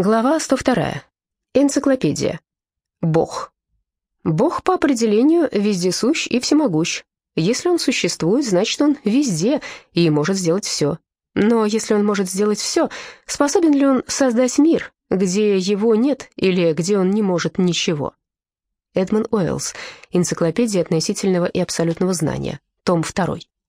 Глава 102. Энциклопедия. Бог. Бог по определению вездесущ и всемогущ. Если он существует, значит, он везде и может сделать все. Но если он может сделать все, способен ли он создать мир, где его нет или где он не может ничего? Эдмон Уэллс. Энциклопедия относительного и абсолютного знания. Том 2.